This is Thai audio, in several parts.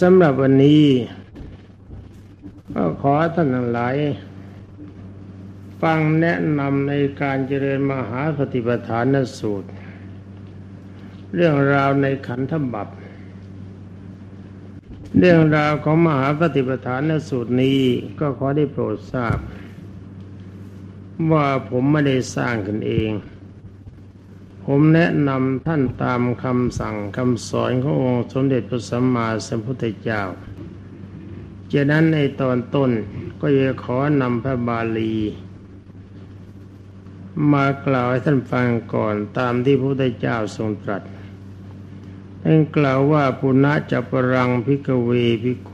สำหรับวันนี้ ก็ขอท่านทั้งหลาย ฟังแนะนำในการเจริญมหาปฏิปทานสูตร เรื่องราวในขันธบัพเรื่องราวของมหาปฏิปทานสูตรนี้ก็ขอได้โปรดทราบ ว่าผมไม่ได้สร้างขึ้นเอง ผมแนะนำท่านตามคำสั่งคำสอนขององค์สมเด็จพระสัมมาสัมพุทธเจ้าจากนั้นในตอนต้นก็จะขอนำพระบาลี มากล่าวให้ท่านฟังก่อนตามที่พระพุทธเจ้าทรงตรัสท่านกล่าวว่าปุณะจัปรังพิกเวพิโข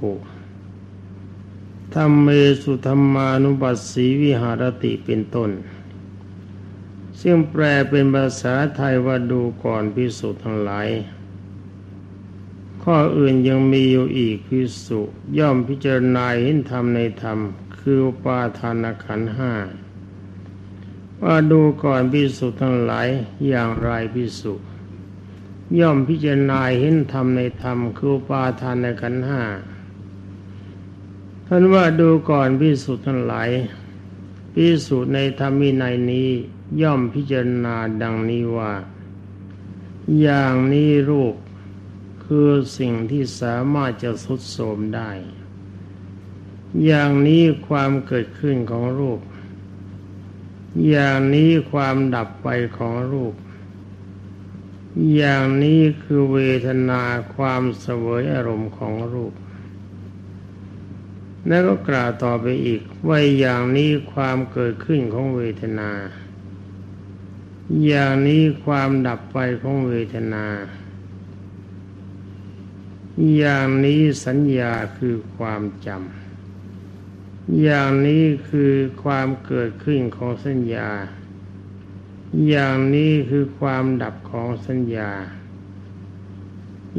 ธรรมเมสุธรรมานุปัสสีวิหารติเป็นต้น ซึ่งแปลเป็นภาษาไทยว่าดูก่อนพิสุทั้งหลาย ข้ออื่นยังมีอยู่อีกพิสุย่อมพิจารณาเห็นธรรมในธรรม คือปาทานขันห้าว่าดูก่อนพิสุทั้งหลายอย่างไรพิสุย่อมพิจารณาเห็นธรรมในธรรม คือปาทานในขันห้าท่านว่าดูก่อนพิสุทั้งหลายพิสุในธรรมีในนี้ ย่อมพิจารณาดังนี้ว่า อย่างนี้รูปคือสิ่งที่สามารถจะสุดโสมได้ อย่างนี้ความเกิดขึ้นของรูป อย่างนี้ความดับไปของรูป อย่างนี้คือเวทนาความเสวยอารมณ์ของรูปแล้วก็กล่าวต่อไปอีกว่าอย่างนี้ความเกิดขึ้นของเวทนา อย่างนี้ความดับไปของเวทนา อย่างนี้สัญญาคือความจำ อย่างนี้คือความเกิดขึ้นของสัญญา อย่างนี้คือความดับของสัญญา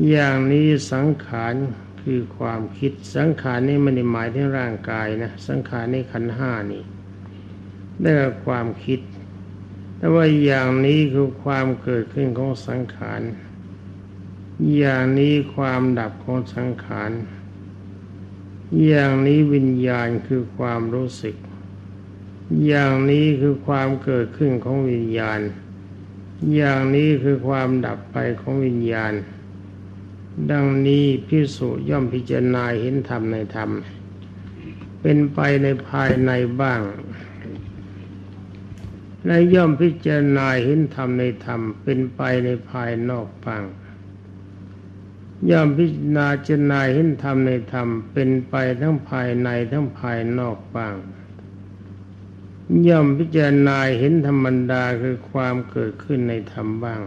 อย่างนี้สังขารคือความคิดสังขารนี่ไม่ได้หมายถึงร่างกายนะ สังขารนี่ขันห้านี่ได้ความคิด แต่ว่าอย่างนี้คือความเกิดขึ้นของสังขาร อย่างนี้ความดับของสังขาร อย่างนี้วิญญาณคือความรู้สึก อย่างนี้คือความเกิดขึ้นของวิญญาณ อย่างนี้คือความดับไปของวิญญาณ ดังนี้พิสุย่อมพิจารณาเห็นธรรมในธรรม เป็นไปในภายในบ้าง และย่อมพิจารณาเห็นธรรมในธรรมเป็นไปในภายนอกบ้างย่อมพิจารณาจนายเห็นธรรมในธรรมเป็นไปทั้งภายในทั้งภายนอกบ้างย่อมพิจารณาเห็นธรรมดาคือความเกิดขึ้นในธรรมบ้าง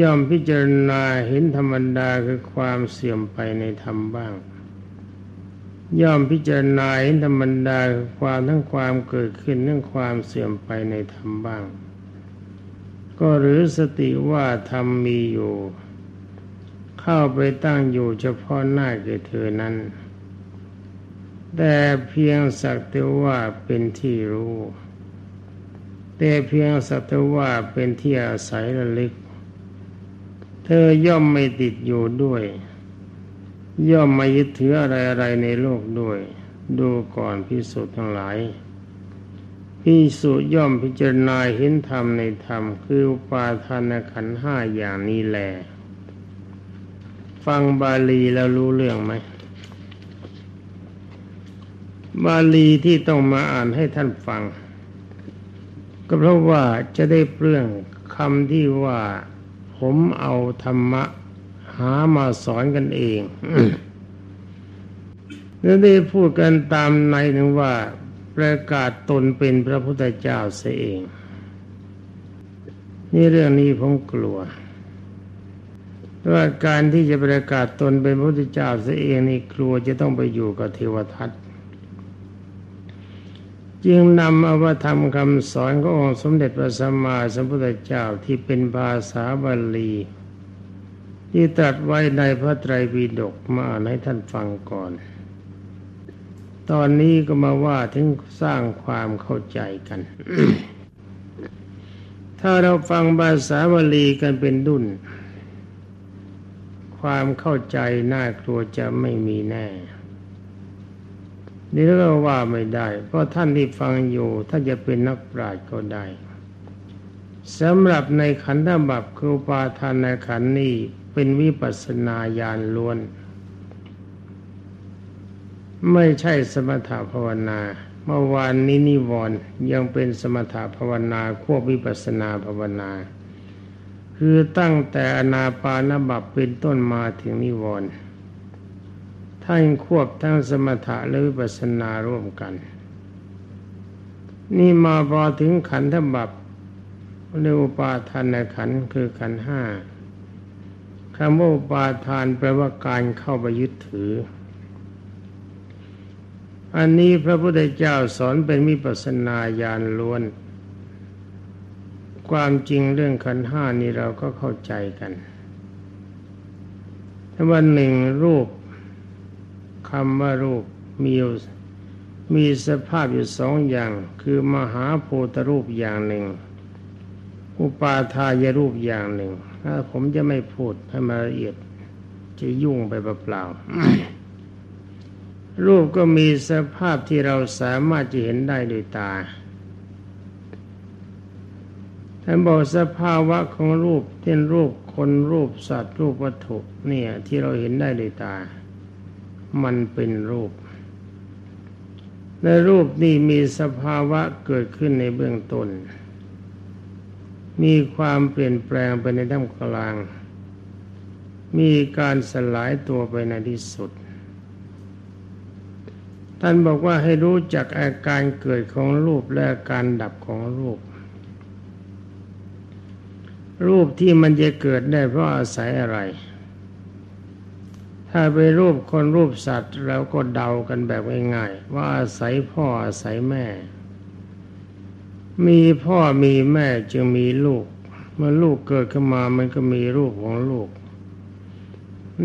ย่อมพิจารณาเห็นธรรมดาคือความเสื่อมไปในธรรมบ้าง ย่อมพิจารณาเห็นธรรมดาความทั้งความเกิดขึ้นทั้งความเสื่อมไปในธรรมบ้าง ก็หรือสติว่าธรรมมีอยู่ เข้าไปตั้งอยู่เฉพาะหน้าแก่เธอนั้น แต่เพียงสักแต่ว่าเป็นที่รู้ แต่เพียงสักแต่ว่าเป็นที่อาศัยระลึก เธอย่อมไม่ติดอยู่ด้วย ย่อมไม่ยึดถืออะไรอะไรในโลกด้วย ดูก่อนพิสุทั้งหลายพิสุย่อมพิจารณาเห็นธรรมในธรรม คืออุปาทานขันห้าอย่างนี้แหละฟังบาลีแล้วรู้เรื่องไหม บาลีที่ต้องมาอ่านให้ท่านฟัง ก็เพราะว่าจะได้เปลื้องคำที่ว่า ผมเอาธรรมะ หามาสอนกันเองแล้วได้พูดกันตามในหนึ่งว่า ประกาศตนเป็นพระพุทธเจ้าเสียเอง นี่เรื่องนี้ผมกลัวว่าการที่จะประกาศตนเป็นพระพุทธเจ้าเสียเองนี่กลัวจะต้องไปอยู่กับเทวทัตจึงนำอวธรรมคำสอนขององค์สมเด็จพระสัมมาสัมพุทธเจ้าที่เป็นภาษาบาลี ที่ตรัสไว้ในพระไตรปิฎกมาให้ท่านฟังก่อน ตอนนี้ก็มาว่าถึงสร้างความเข้าใจกัน ถ้าเราฟังภาษาบาลีกันเป็นดุนความเข้าใจน่ากลัวจะไม่มีแน่นี่ก็ว่าไม่ได้ เพราะท่านที่ฟังอยู่ถ้าจะเป็นนักปราชญ์ก็ได้สำหรับในขันธบัพคือปาทานในขันนี้ เป็นวิปัสนาญาณล้วน ไม่ใช่สมถภาวนา เมื่อวานนี้นิวรณ์ยังเป็นสมถภาวนาควบวิปัสนาภาวนา คือตั้งแต่อนาปานบัพเป็นต้นมาถึงนิวรณ์ท่านควบทั้งสมถะและวิปัสนาร่วมกัน นี่มาพอถึงขันธบัพเรียกอุปาทานขันคือขันห้า คำว่าปาทานแปลว่าการเข้าไปยึดถือ อันนี้พระพุทธเจ้าสอนเป็นมิปัสนาญาณล้วน ความจริงเรื่องขันห้านี้เราก็เข้าใจกันถ้าวันหนึ่งรูปคำว่ารูปมีมีสภาพอยู่สองอย่าง คือมหาโพธรูปอย่างหนึ่ง อุปาทายรูปอย่างหนึ่ง ถ้าผมจะไม่พูดให้มาละเอียดจะยุ่งไปเปล่าๆรูปก็มีสภาพที่เราสามารถจะเห็นได้ด้วยตาท่านบอกสภาวะของรูปเช่นรูปคนรูปสัตว์รูปวัตถุเนี่ย ที่เราเห็นได้ด้วยตา มันเป็นรูปในรูปนี้มีสภาวะเกิดขึ้นในเบื้องต้น มีความเปลี่ยนแปลงไปในท่ามกลาง มีการสลายตัวไปในที่สุด ท่านบอกว่าให้รู้จักอาการเกิดของรูปและการดับของรูป รูปที่มันจะเกิดได้เพราะอาศัยอะไร ถ้าเป็นรูปคนรูปสัตว์เราก็เดากันแบบง่ายๆว่าอาศัยพ่ออาศัยแม่ มีพ่อมีแม่จึงมีลูก เมื่อลูกเกิดขึ้นมามันก็มีรูปของลูก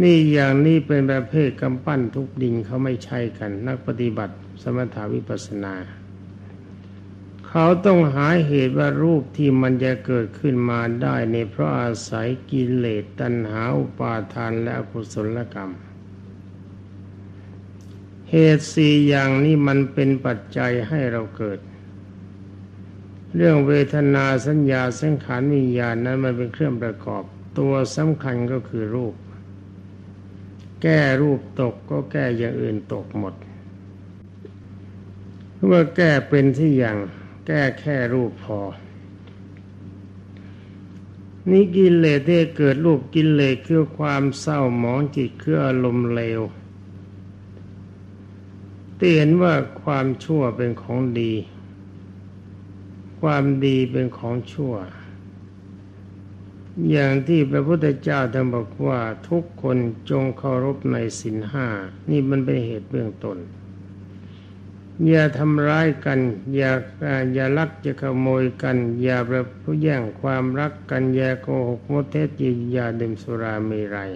นี่อย่างนี้เป็นประเภทกำปั้นทุกดินเขาไม่ใช่กัน นักปฏิบัติสมถาวิปัสนา เขาต้องหาเหตุว่ารูปที่มันจะเกิดขึ้นมาได้ในเพราะอาศัยกิเลสตัณหาอุปาทานและอกุศลกรรมเหตุสี่อย่างนี้มันเป็นปัจจัยให้เราเกิด เรื่องเวทนาสัญญาสังขารวิญญาณนั้นมันเป็นเครื่องประกอบ ตัวสำคัญก็คือรูป แก้รูปตกก็แก้อย่างอื่นตกหมดเมื่อแก้เป็นที่อย่างแก้แค่รูปพอ นี่กินเลสที่เกิดรูปกินเลสคือความเศร้าหมองจิตคืออารมณ์เลวเตือนว่าความชั่วเป็นของดี ความดีเป็นของชั่ว อย่างที่พระพุทธเจ้าท่านบอกว่าทุกคนจงเคารพในสินห้า นี่มันเป็นเหตุเบื้องต้นอย่าทำร้ายกัน อย่าอย่าลักจะขโมยกัน อย่าประพฤติแย่งความรักกัน อย่าโกหกมดเท็จอย่าดื่มสุราเมรัย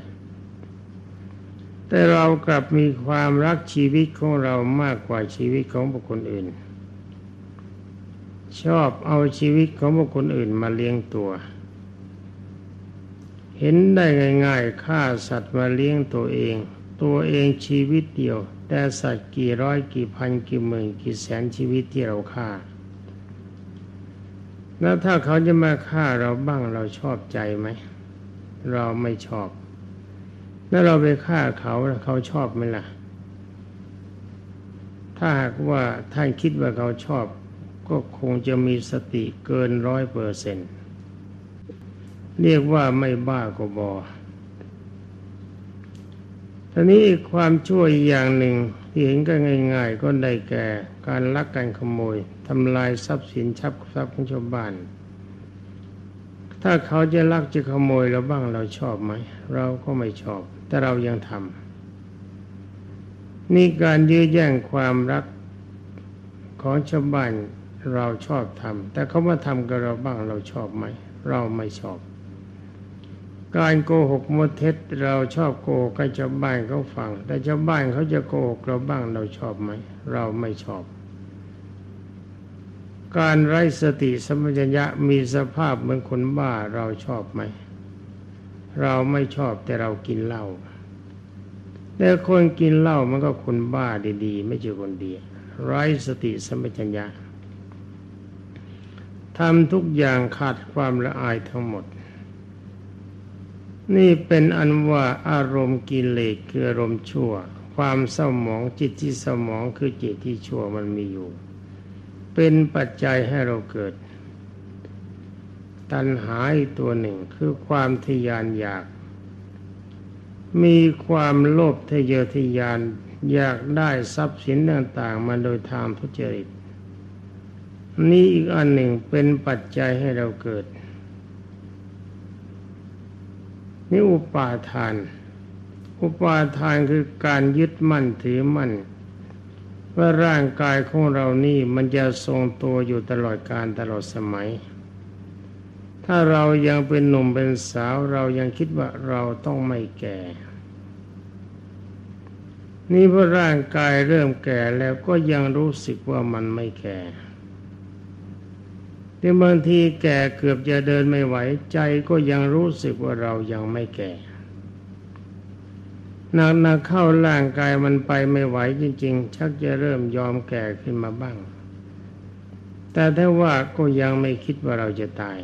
แต่เรากลับมีความรักชีวิตของเรามากกว่าชีวิตของบุคคลอื่น ชอบเอาชีวิตของบุคคลอื่นมาเลี้ยงตัว เห็นได้ง่าย ๆฆ่าสัตว์มาเลี้ยงตัวเอง ตัวเองชีวิตเดียว แต่สัตว์กี่ร้อยกี่พันกี่หมื่นกี่แสนชีวิตที่เราฆ่า แล้วถ้าเขาจะมาฆ่าเราบ้างเราชอบใจไหม เราไม่ชอบ แล้วเราไปฆ่าเขาเขาชอบไหมล่ะ ถ้าหากว่าท่านคิดว่าเขาชอบ ก็คงจะมีสติเกินร้อยเปอร์เซนต์เรียกว่าไม่บ้าก็บอทีนี้ความช่วยอย่างหนึ่งที่เห็นก็ง่าย ๆ ก็ได้แก่การลักการขโมยทำลายทรัพย์สินชับทรัพย์ของชาวบ้าน ถ้าเขาจะลักจะขโมยเราบ้างเราชอบไหม เราก็ไม่ชอบ แต่เรายังทำนี่การยื้อแย่งความรักของชาวบ้าน เราชอบทำแต่เขามาทำกับเราบ้างเราชอบไหม เราไม่ชอบ การโกหกมดเท็จเราชอบโกหกให้ชาวบ้านเขาฟัง แต่ชาวบ้านเขาจะโกหกเราบ้างเราชอบไหม เราไม่ชอบ การไร้สติสมัญญะมีสภาพเหมือนคนบ้าเราชอบไหม เราไม่ชอบแต่เรากินเหล้าแต่คนกินเหล้ามันก็คนบ้าดีๆ ไม่ใช่คนดีไร้สติสมัชัญญา ทำทุกอย่างขาดความละอายทั้งหมด นี่เป็นอันว่าอารมณ์กิเลสคืออารมณ์ชั่ว ความเศร้าหมองจิตที่สมองคือจิตที่ชั่วมันมีอยู่ เป็นปัจจัยให้เราเกิด ตัณหาอีกตัวหนึ่งคือความทยานอยาก มีความโลภทะเยอทะยานอยากได้ทรัพย์สินต่างๆมาโดยทางทุจริต นี่อีกอันหนึ่งเป็นปัจจัยให้เราเกิดนี่อุปาทาน อุปาทานคือการยึดมั่นถือมั่นว่าร่างกายของเรานี่มันจะทรงตัวอยู่ตลอดการตลอดสมัย ถ้าเรายังเป็นหนุ่มเป็นสาวเรายังคิดว่าเราต้องไม่แก่ นี่เพราะร่างกายเริ่มแก่แล้วก็ยังรู้สึกว่ามันไม่แก่ ที่บางทีแก่เกือบจะเดินไม่ไหวใจก็ยังรู้สึกว่าเรายังไม่แก่นักนักเข้าร่างกายมันไปไม่ไหวจริง ๆ ชักจะเริ่มยอมแก่ขึ้นมาบ้าง แต่ถ้าว่าก็ยังไม่คิดว่าเราจะตาย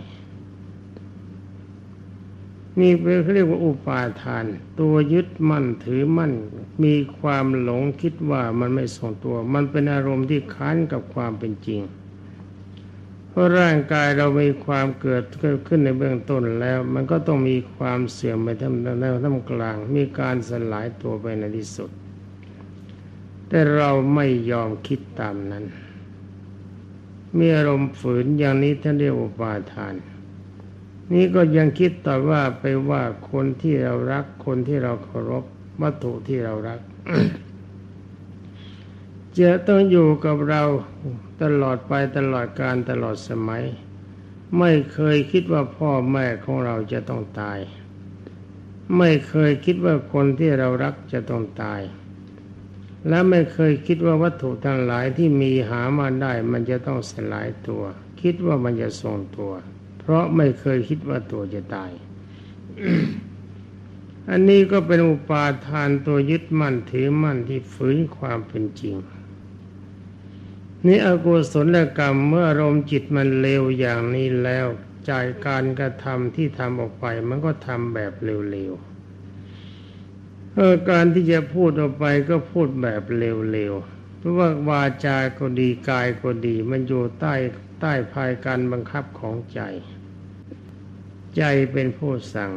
นี่เป็นเรียกว่าอุปาทาน ตัวยึดมั่นถือมั่น มีความหลงคิดว่ามันไม่ทรงตัว มันเป็นอารมณ์ที่ค้านกับความเป็นจริง เพราะร่างกายเรามีความเกิดขึ้นในเบื้องต้นแล้ว มันก็ต้องมีความเสื่อมไปทั้งในท่ามกลาง มีการสลายตัวไปในที่สุด แต่เราไม่ยอมคิดตามนั้น มีอารมณ์ฝืนอย่างนี้ท่านเรียกว่าปาทาน นี่ก็ยังคิดต่อว่าไปว่าคนที่เรารักคนที่เราเคารพวัตถุที่เรารักจะต้องอยู่กับเรา ตลอดไปตลอดการตลอดสมัย ไม่เคยคิดว่าพ่อแม่ของเราจะต้องตาย ไม่เคยคิดว่าคนที่เรารักจะต้องตาย และไม่เคยคิดว่าวัตถุทั้งหลายที่มีหามาได้มันจะต้องสลายตัว คิดว่ามันจะทรงตัว เพราะไม่เคยคิดว่าตัวจะตายอันนี้ก็เป็นอุปาทานตัวยึดมั่นถือมั่นที่ฝืนความเป็นจริง นี่อกุศลกรรมเมื่ออารมณ์จิตมันเลวอย่างนี้แล้วใจการกระทำที่ทำออกไป มันก็ทำแบบเร็วๆเออการที่จะพูดออกไปก็พูดแบบเร็วๆเพราะว่าวาจาก็ดีกายก็ดี มันอยู่ใต้ใต้ภายการบังคับของใจ ใจเป็นผู้สั่ง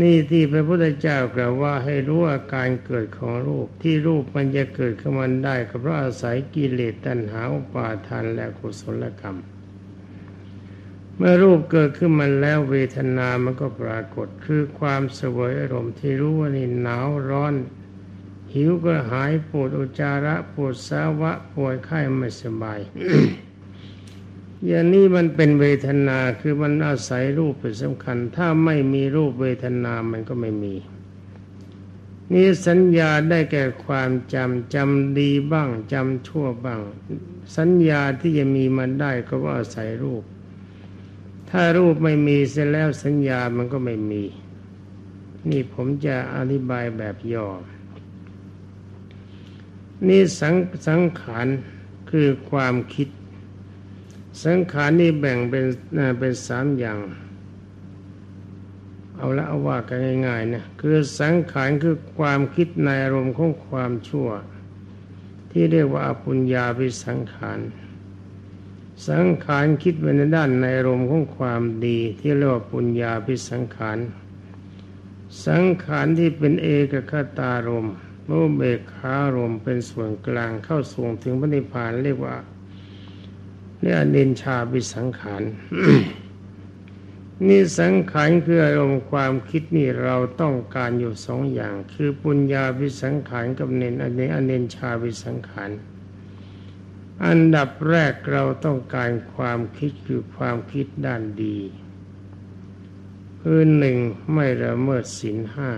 นี่ที่พระพุทธเจ้ากล่าวว่าให้รู้อาการเกิดของรูปที่รูปมันจะเกิดขึ้นมาได้ก็เพราะอาศัยกิเลสตัณหาอุปาทานและกุศลกรรม เมื่อรูปเกิดขึ้นมาแล้วเวทนามันก็ปรากฏคือความสวยอารมณ์ที่รู้ว่านี่หนาวร้อน หิวก็หายปวดอุจจาระปวดสาวะป่วยไข้ไม่สบาย อย่างนี้มันเป็นเวทนาคือมันอาศัยรูปเป็นสำคัญ ถ้าไม่มีรูปเวทนามันก็ไม่มี นี่สัญญาได้แก่ความจำจำดีบ้างจำชั่วบ้าง สัญญาที่จะมีมันได้ก็ว่าอาศัยรูป ถ้ารูปไม่มีเสร็จแล้วสัญญามันก็ไม่มี นี่ผมจะอธิบายแบบย่อ นี่สังสังขารคือความคิด สังขารนี่แบ่งเป็นเป็นสามอย่าง เอาละเอาว่ากันง่ายๆนะคือสังขารคือความคิดในอารมณ์ของความชั่ว ที่เรียกว่าอปุญญาพิสังขารสังขารคิดไปในด้านในอารมณ์ของความดี ที่เรียกว่าปุญญาพิสังขารสังขารที่เป็นเอกคตารมโมเบกขารมเป็นส่วนกลางเข้าส่งถึงพระนิพพานเรียกว่า นี่อนินชาบิสังขารนี่สังขารคืออารมณ์ความคิดนี่เราต้องการอยู่สองอย่าง คือปุญญาบิสังขารกับเนนอันนอนินชาบิสังขารอันดับแรกเราต้องการความคิดคือความคิดด้านดีคือหนึ่งไม่ละเมิดศีลห้า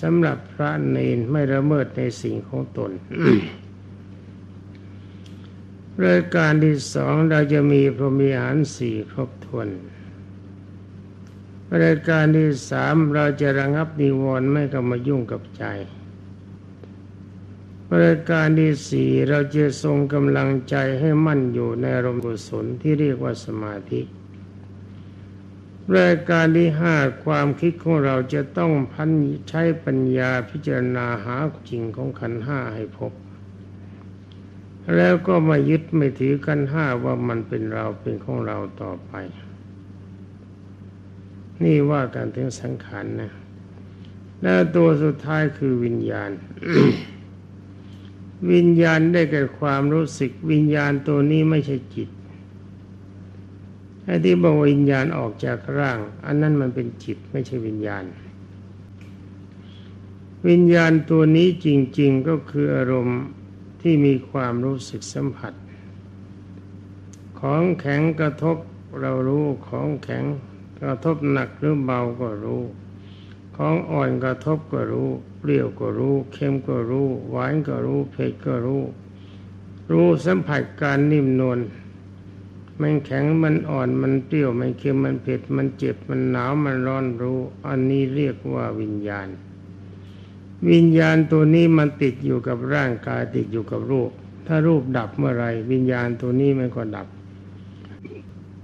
สำหรับพระเนนไม่ละเมิดในสิ่งของตน รายการที่สองเราจะมีพรหมีหารสี่ครบถ้วนรายการที่สามเราจะระงับนิวรณ์ไม่ก็มายุ่งกับใจรายการที่สี่เราจะทรงกำลังใจให้มั่นอยู่ในอารมณ์กุศลที่เรียกว่าสมาธิรายการที่ห้าความคิดของเราจะต้องพันใช้ปัญญาพิจารณาหาจริงของขันห้าให้พบ แล้วก็มายึดไม่ถือขันห้าว่ามันเป็นเราเป็นของเราต่อไป นี่ว่ากันถึงสังขารนนะแล้วตัวสุดท้ายคือวิญญาณ วิญญาณได้แก่ความรู้สึกวิญญาณตัวนี้ไม่ใช่จิตไอ้ที่บอกวิญญาณออกจากร่าง อันนั้นมันเป็นจิตไม่ใช่วิญญาณ วิญญาณตัวนี้จริง ๆก็คืออารมณ์ ที่มีความรู้สึกสัมผัส ของแข็งกระทบเรารู้ของแข็งกระทบหนักหรือเบาก็รู้ ของอ่อนกระทบก็รู้ เปรี้ยวก็รู้ เค็มก็รู้ หวานก็รู้เผ็ดก็รู้ รู้สัมผัสการนิ่มนวลมันแข็งมันอ่อนมันเปรี้ยวมันเค็มมันเผ็ดมันเจ็บมันหนาวมันร้อนรู้ อันนี้เรียกว่าวิญญาณ วิญญาณตัวนี้มันติดอยู่กับร่างกายติดอยู่กับรูป ถ้ารูปดับเมื่อไรวิญญาณตัวนี้มันก็ดับ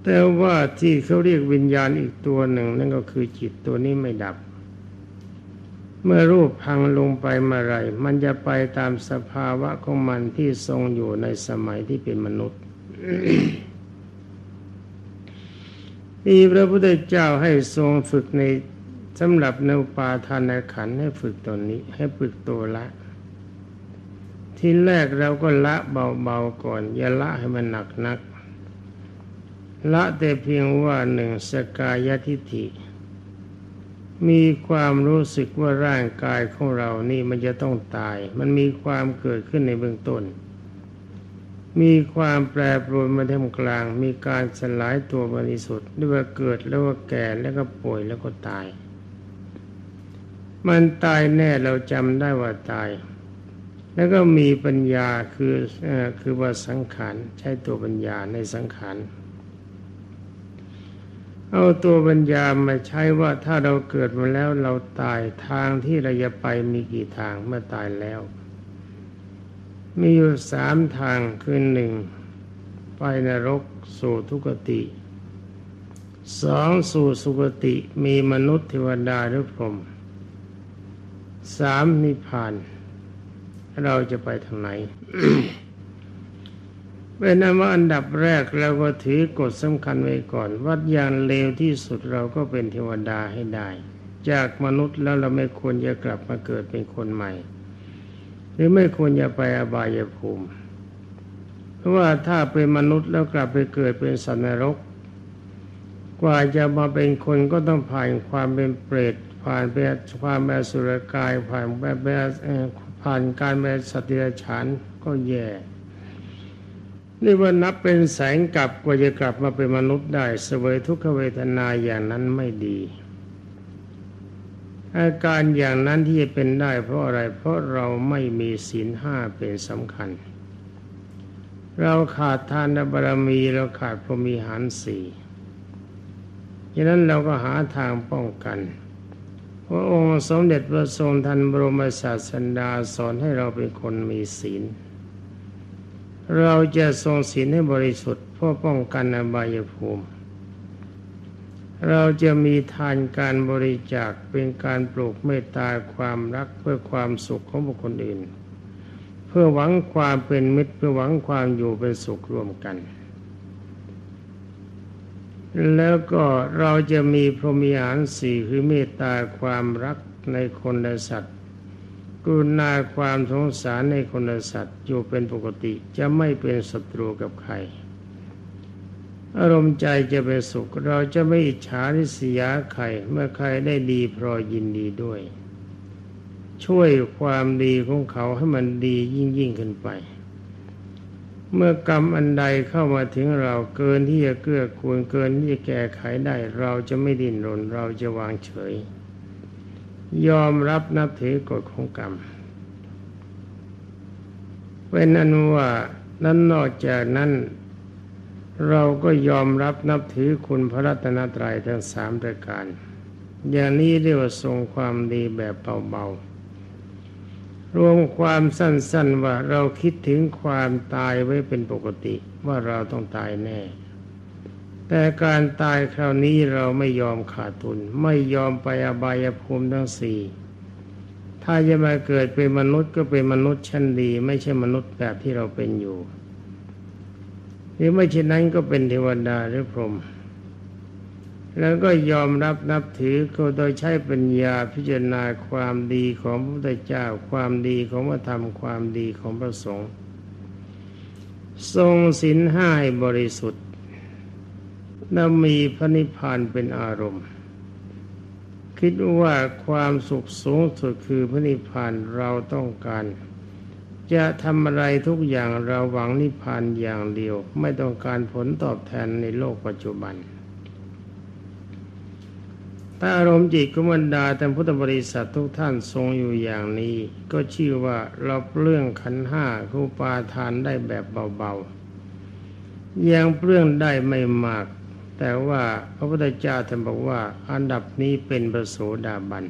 แต่ว่าที่เขาเรียกวิญญาณอีกตัวหนึ่ง นั่นก็คือจิตตัวนี้ไม่ดับ เมื่อรูปพังลงไปเมื่อไรมันจะไปตามสภาวะของมันที่ทรงอยู่ในสมัยที่เป็นมนุษย์นี่พระพุทธเจ้าให้ทรงฝึกใน สำหรับในปาทานขันให้ฝึกตัวนี้ ให้ฝึกตัวละ ที่แรกเราก็ละเบาๆก่อน อย่าละให้มันหนักนัก ละแต่เพียงว่าหนึ่งสกายทิฏฐิ มีความรู้สึกว่าร่างกายของเรานี่มันจะต้องตาย มันมีความเกิดขึ้นในเบื้องต้น มีความแปรปรวนมาท่ามกลาง มีการสลายตัวบริสุทธิ์ด้วยว่าเกิดแล้วว่าแก่แล้วก็ป่วยแล้วก็ตาย มันตายแน่เราจำได้ว่าตาย แล้วก็มีปัญญาคืออคือว่าสังขารใช้ตัวปัญญาในสังขารเอาตัวปัญญามาใช้ว่าถ้าเราเกิดมาแล้วเราตายทางที่เราจะไปมีกี่ทางเมื่อตายแล้ว มีอยู่สามทางคือหนึ่งไปนรกสู่ทุกติสองสู่สุกติมีมนุษย์เทวดาหรือพรหม สามนิพพาน เราจะไปทางไหนเป็นนว่าอันดับแรกเราก็ถือกฎสำคัญไว้ก่อนว่าอย่างเลวที่สุดเราก็เป็นเทวดาให้ได้ จากมนุษย์แล้วเราไม่ควรจะกลับมาเกิดเป็นคนใหม่ หรือไม่ควรจะไปอบายภูมิ เพราะว่าถ้าเป็นมนุษย์แล้วกลับไปเกิดเป็นสัตว์นรก กว่าจะมาเป็นคนก็ต้องผ่านความเป็นเปรต ผ่านเป็นความเป็นสุรกาย ผ่านแบบผ่านการเป็นสัตว์เดรัจฉานก็แย่นี่ว่านับเป็นแสงกลับกว่าจะกลับมาเป็นมนุษย์ได้เสวยทุกขเวทนาอย่างนั้นไม่ดี อาการอย่างนั้นที่จะเป็นได้เพราะอะไร เพราะเราไม่มีศีลห้าเป็นสำคัญ เราขาดทานบารมีเราขาดพรมีหารสี่ฉะนั้นเราก็หาทางป้องกัน พระองค์สมเด็จพระทรงทันบรมศาสดาสอนให้เราเป็นคนมีศีล เราจะทรงศีลให้บริสุทธิ์เพื่อป้องกันอบายภูมิ เราจะมีทานการบริจาคเป็นการปลูกเมตตาความรักเพื่อความสุขของบุคคลอื่น เพื่อหวังความเป็นมิตรเพื่อหวังความอยู่เป็นสุขร่วมกัน แล้วก็เราจะมีพรหมีหารสี่คือเมตตาความรักในคนและสัตว์กุณาความสงสารในคนและสัตว์อยู่เป็นปกติจะไม่เป็นศัตรูกับใคร อารมณ์ใจจะเป็นสุข เราจะไม่อิจฉาริษยาใครเมื่อใครได้ดีพรอยินดีด้วย ช่วยความดีของเขาให้มันดียิ่งยิ่งขึ้นไป เมื่อกรรมอันใดเข้ามาถึงเราเกินที่จะเกื้อกูลเกินที่จะแก้ไขได้ เราจะไม่ดิ้นรน เราจะวางเฉย ยอมรับนับถือกฎของกรรมเป็นอนุว่านั้นนอกจากนั้น เราก็ยอมรับนับถือคุณพระรัตนตรัยทั้งสามปรายการ อย่างนี้เรียกว่าทรงความดีแบบเบาๆ รวมความสั้น ๆ ว่าเราคิดถึงความตายไว้เป็นปกติว่าเราต้องตายแน่ แต่การตายคราวนี้เราไม่ยอมขาดทุน ไม่ยอมไปอบายภูมิทั้งสี่ถ้าจะมาเกิดเป็นมนุษย์ก็เป็นมนุษย์ชั้นดี ไม่ใช่มนุษย์แบบที่เราเป็นอยู่หรือไม่เช่นนั้นก็เป็นเทวดาหรือพรหม แล้วก็ยอมรับนับถือก็โดยใช้ปัญญาพิจารณาความดีของพระพุทธเจ้า ความดีของพระธรรมความดีของพระสงฆ์ทรงศีลห้าให้บริสุทธิ์และมีพระนิพพานเป็นอารมณ์ คิดว่าความสุขสูงสุดคือพระนิพพานเราต้องการ จะทำอะไรทุกอย่างเราหวังนิพพานอย่างเดียว ไม่ต้องการผลตอบแทนในโลกปัจจุบัน ถ้าอารมณ์จิตกุมันดาแต่พุทธบริษัททุกท่านทรงอยู่อย่างนี้ ก็ชื่อว่าเราเปลื้องขันห้าคูปาทานได้แบบเบาๆ ยังเปลื้องได้ไม่มาก แต่ว่าพระพุทธเจ้าท่านบอกว่าอันดับนี้เป็นปโสดาบัน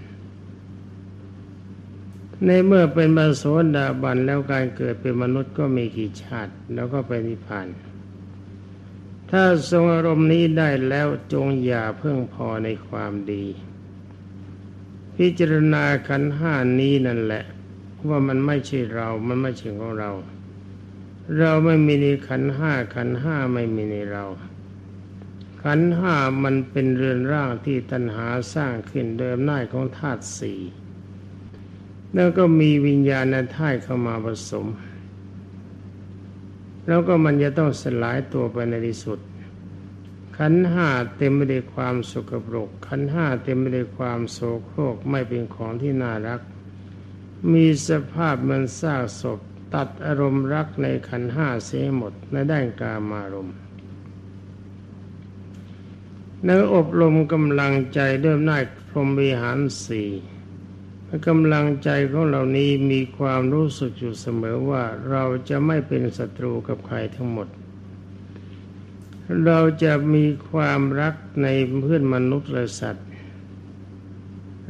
ในเมื่อเป็นปโสดาบันแล้วการเกิดเป็นมนุษย์ก็มีกี่ชาติ แล้วก็ไปนิพพาน ถ้าทรงอารมณ์นี้ได้แล้วจงอย่าเพิ่งพอในความดี พิจารณาขันห้านี้นั่นแหละ ว่ามันไม่ใช่เรา มันไม่ใช่ของเรา เราไม่มีในขันห้าขันห้าไม่มีในเรา ขันห้ามันเป็นเรือนร่างที่ตัณหาสร้างขึ้นเดิมหน้าของธาตุสี่แล้วก็มีวิญญาณธาตุเข้ามาผสม แล้วก็มันจะต้องสลายตัวไปในที่สุด ขันห้าเต็มไปด้วยความสุกปรก ขันห้าเต็มไปด้วยความโศโครกไม่เป็นของที่น่ารัก มีสภาพมันซากศพตัดอารมณ์รักในขันห้าเสียหมดในด้านกามารมณ์แล้วอบรมกำลังใจเริ่มได้พรมวิหารสี่ กำลังใจของเรานี้มีความรู้สึกอยู่เสมอว่าเราจะไม่เป็นศัตรูกับใครทั้งหมด เราจะมีความรักในเพื่อนมนุษย์และสัตว์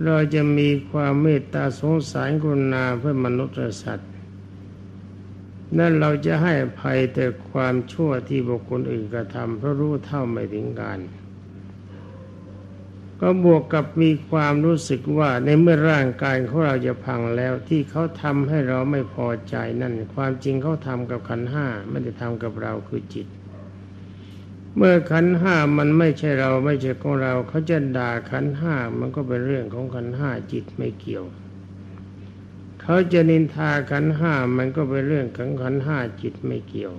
เราจะมีความเมตตาสงสารกรุณาเพื่อนมนุษย์และสัตว์นั่นเราจะให้ภัยแต่ความชั่วที่บุคคลอื่นกระทำเพราะรู้เท่าไม่ถึงการ ก็บวกกับมีความรู้สึกว่าในเมื่อร่างกายของเราจะพังแล้วที่เขาทำให้เราไม่พอใจนั่น ความจริงเขาทำกับขันห้าไม่ได้ทำกับเราคือจิต เมื่อขันห้ามันไม่ใช่เราไม่ใช่ของเราเขาจะด่าขันห้ามันก็เป็นเรื่องของขันห้าจิตไม่เกี่ยวเขาจะนินทาขันห้ามันก็เป็นเรื่องของขันห้าจิตไม่เกี่ยว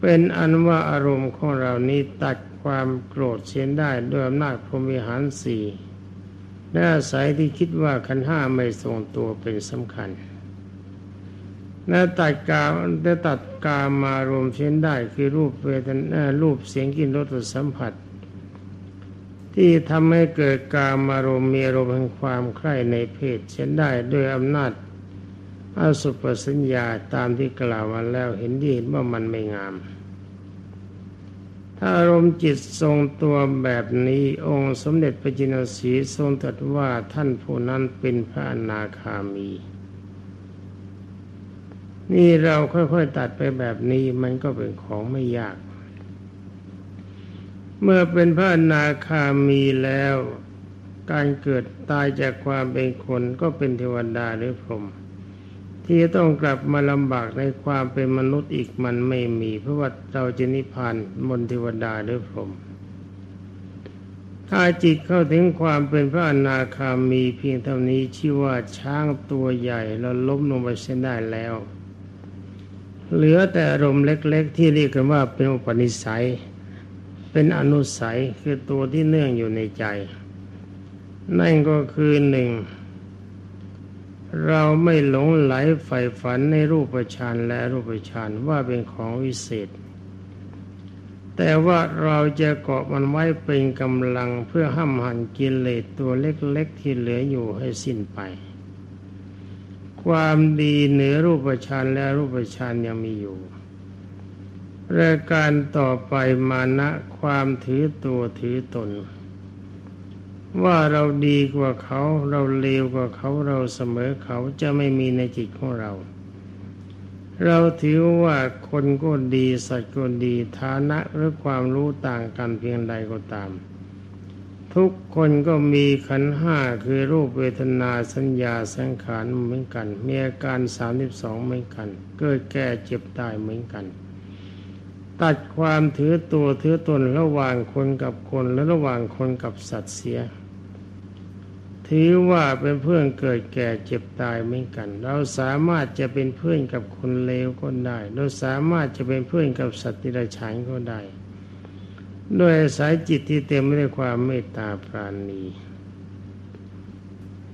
เป็นอันว่าอารมณ์ของเรานี้ตัด ความโกรธเสียนได้ด้วยอำนาจพรมิหารสี่และอาศัยที่คิดว่าขันห้าไม่ทรงตัวเป็นสำคัญและตัดกาและตัดกามารมเช่นได้คือรูปเวทนารูปเสียงกินรสสัมผัส ที่ทำให้เกิดกามารมมีอารมณ์แห่งความใคร่ในเพศเช่นได้ด้วยอำนาจอสุปสัญญาตามที่กล่าวมาแล้วเห็นดีเห็นว่ามันไม่งาม ถ้าอารมณ์จิตทรงตัวแบบนี้องค์สมเด็จพระจินสีทรงตรัสว่าท่านผู้นั้นเป็นพระอนาคามี นี่เราค่อยๆตัดไปแบบนี้มันก็เป็นของไม่ยาก เมื่อเป็นพระอนาคามีแล้ว การเกิดตายจากความเป็นคนก็เป็นเทวดาหรือพรหม ที่ต้องกลับมาลำบากในความเป็นมนุษย์อีกมันไม่มี เพราะว่าเราจะนิพพานมนเทวดาหรือพรหมถ้าจิตเข้าถึงความเป็นพระอนาคามีเพียงเท่านี้ชื่อว่าช้างตัวใหญ่เราล้มลงไปเส้นได้แล้ว เหลือแต่อารมณ์เล็ก ๆ ที่เรียกกันว่าเป็นอุปนิสัย เป็นอนุสัยคือตัวที่เนื่องอยู่ในใจ นั่นก็คือหนึ่ง เราไม่หลงไหลใฝ่ฝันในรูปฌานและรูปฌานว่าเป็นของวิเศษ แต่ว่าเราจะเกาะมันไว้เป็นกำลังเพื่อห้ามหันกิเลสตัวเล็กๆที่เหลืออยู่ให้สิ้นไป ความดีเหนือรูปฌานและรูปฌานยังมีอยู่รายการต่อไปมานะความถือตัวถือตน ว่าเราดีกว่าเขา เราเลวกว่าเขาเราเสมอเขาจะไม่มีในจิตของเรา เราถือว่าคนก็ดีสัตว์ก็ดีฐานะหรือความรู้ต่างกันเพียงใดก็ตาม ทุกคนก็มีขันห้าคือรูปเวทนาสัญญาสังขารเหมือนกัน มีอาการสามสิบสองเหมือนกัน เกิดแก่เจ็บตายเหมือนกัน ตัดความถือตัวถือตนระหว่างคนกับคนและระหว่างคนกับสัตว์เสีย ถือว่าเป็นเพื่อนเกิดแก่เจ็บตายเหมือนกัน เราสามารถจะเป็นเพื่อนกับคนเลวก็ได้ เราสามารถจะเป็นเพื่อนกับสัตว์ที่ไรฉานก็ได้ด้วยสายจิตที่เต็มไปด้วยความเมตตาปราณี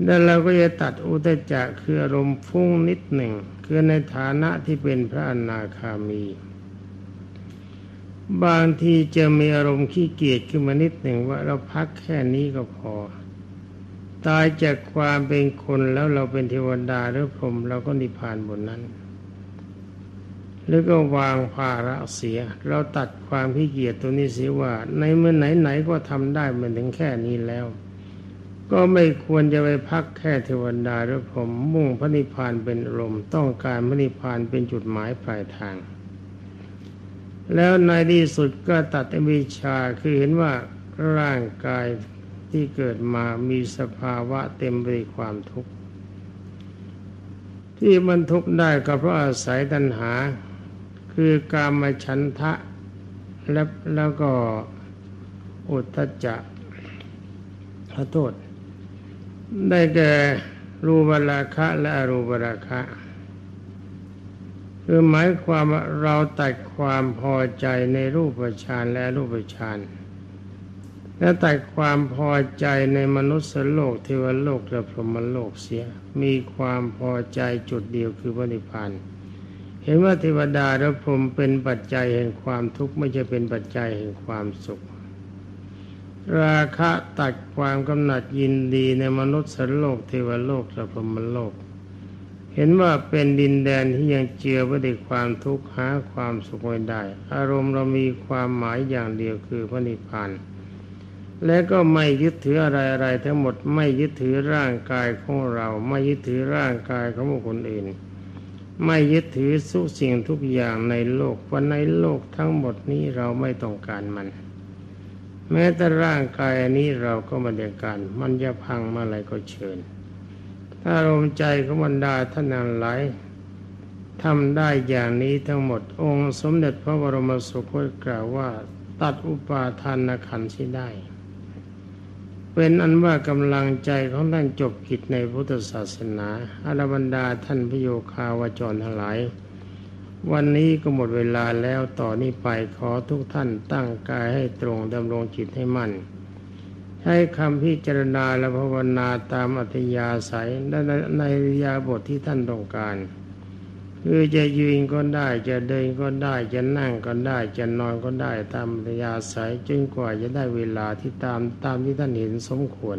แล้วเราก็จะตัดอุตจักคืออารมณ์ฟุ้งนิดหนึ่ง คือในฐานะที่เป็นพระอนาคามี บางทีจะมีอารมณ์ขี้เกียจขึ้นมานิดหนึ่งว่าเราพักแค่นี้ก็พอ ตายจากความเป็นคนแล้วเราเป็นเทวดาหรือพรหมเราก็นิพพานบนนั้นแล้วก็วางภาระเสีย เราตัดความขี้เกียจตัวนี้เสียว่า ในเมื่อไหนๆก็ทำได้มันถึงแค่นี้แล้ว ก็ไม่ควรจะไปพักแค่เทวดาหรือพรหมมุ่งพระนิพพานเป็นอารมณ์ต้องการพระนิพพานเป็นจุดหมายปลายทาง แล้วในที่สุดก็ตัดอวิชชาคือเห็นว่าร่างกายที่เกิดมามีสภาวะเต็มไปด้วยความทุกข์ ที่มันทุกข์ได้ก็เพราะอาศัยตัณหา คือการมาฉันทะและแล้วก็อุทธจักขอโทษ ได้แก่รูปราคะและอรูปราคะ คือหมายความว่าเราตัดความพอใจในรูปฌานและรูปฌานและตัดความพอใจในมนุษย์โลกเทวโลกและพรหมโลกเสีย มีความพอใจจุดเดียวคือพระนิพพานเห็นว่าเทวดาและพรหมเป็นปัจจัยแห่งความทุกข์ไม่ใช่เป็นปัจจัยแห่งความสุข ราคะตัดความกำหนัดยินดีในมนุษย์โลกเทวโลกและพรหมโลก เห็นว่าเป็นดินแดนที่ยังเจือไปด้วยความทุกข์หาความสุขไม่ได้ อารมณ์เรามีความหมายอย่างเดียวคือพระนิพพานและก็ไม่ยึดถืออะไรอะไรทั้งหมดไม่ยึดถือร่างกายของเรา ไม่ยึดถือร่างกายของบุคคลอื่น ไม่ยึดถือสุสิ่งทุกอย่างในโลกว่าในโลกทั้งหมดนี้เราไม่ต้องการมัน แม้แต่ร่างกายอันนี้เราก็ไม่ได้การ มันจะพังเมาอไรก็เชิญ ถ้าลมณ์ใจของบรรดาท่านนั้นหลายทำได้อย่างนี้ทั้งหมดองค์สมเด็จพระบรมสุคตกล่าวว่า ตัดอุปาทานขันธ์ที่ได้ เป็นอันว่ากำลังใจของท่านจบกิจในพุทธศาสนาอารบรรดาท่านพโยคาวจรทั้งหลาย วันนี้ก็หมดเวลาแล้วต่อนนี้ไปขอทุกท่านตั้งกายให้ตรงดำรงจิตให้มั่น ให้คำพิจารณาและภาวนาตามอัธยาศัยในยาบทที่ท่านต้องการ คือจะยืนก็ได้จะเดินก็ได้จะนั่งก็ได้จะนอนก็ได้ตามอัธยาศัยจนกว่าจะได้เวลาที่ตามตามที่ท่านเห็นสมควร